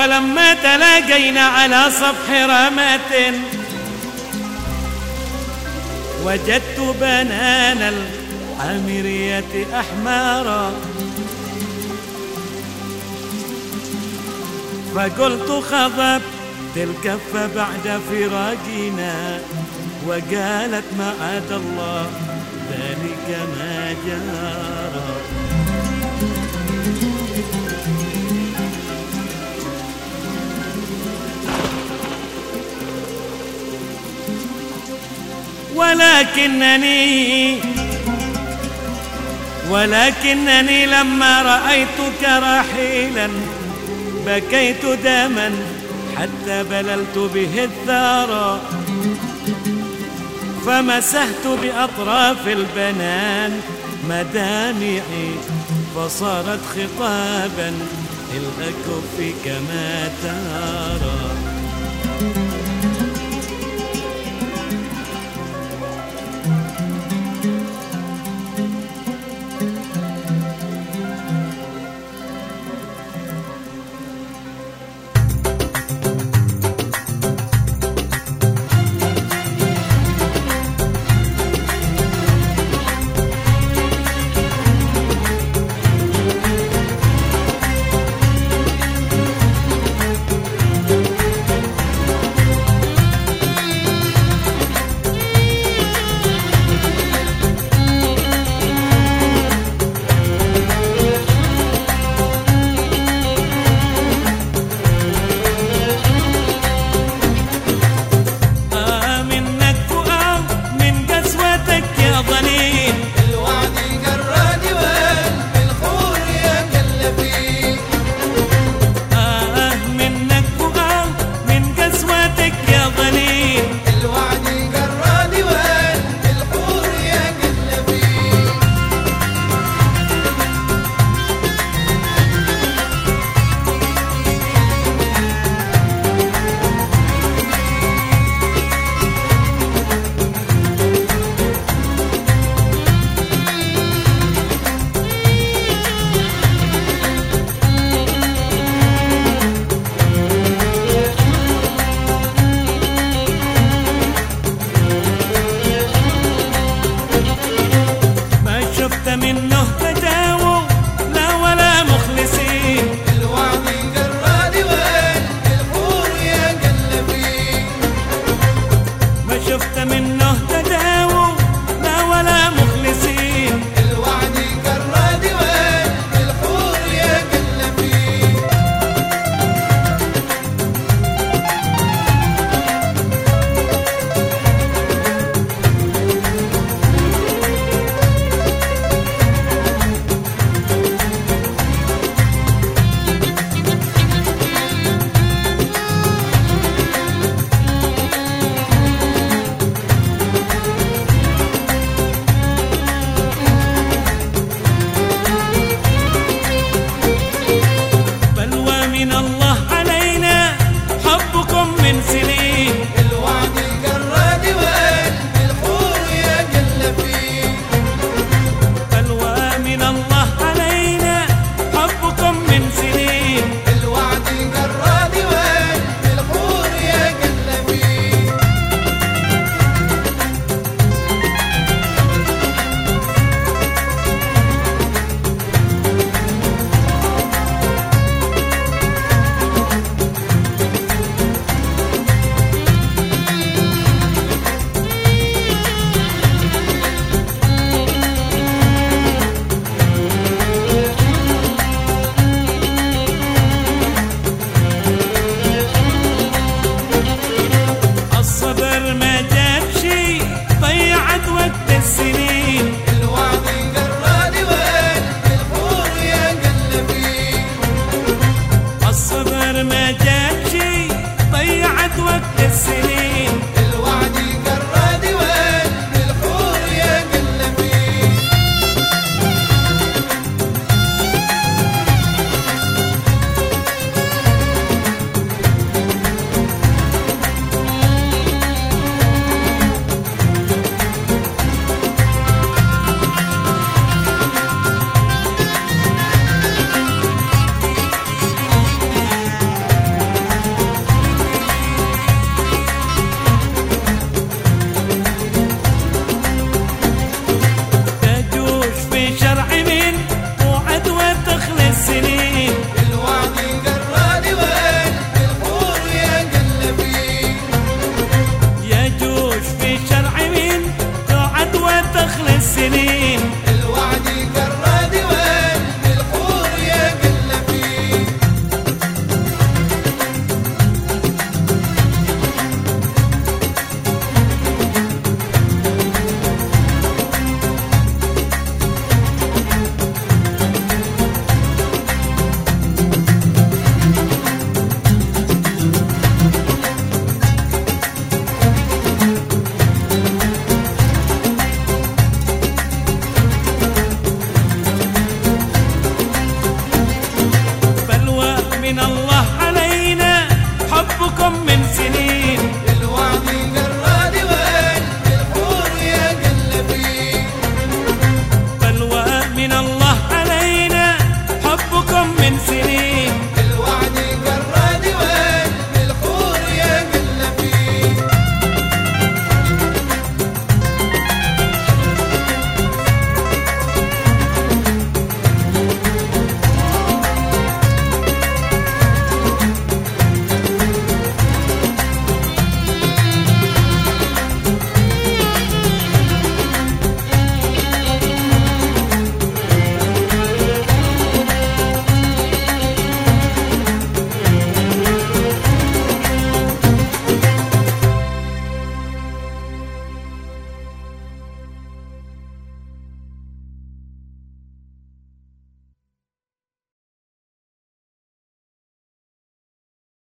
فلما تلاقينا على صفح رمة وجدت بنان العامرية أحمارا فقلت خضبت الكف بعد فراقنا وقالت معاذ الله ذلك ما جرى ولكنني ولكنني لما رأيتك رحيلا بكيت دما حتى بللت به الثرى فمسحت بأطراف البنان مدامعي فصارت خطابا الأكف كما ترى. منه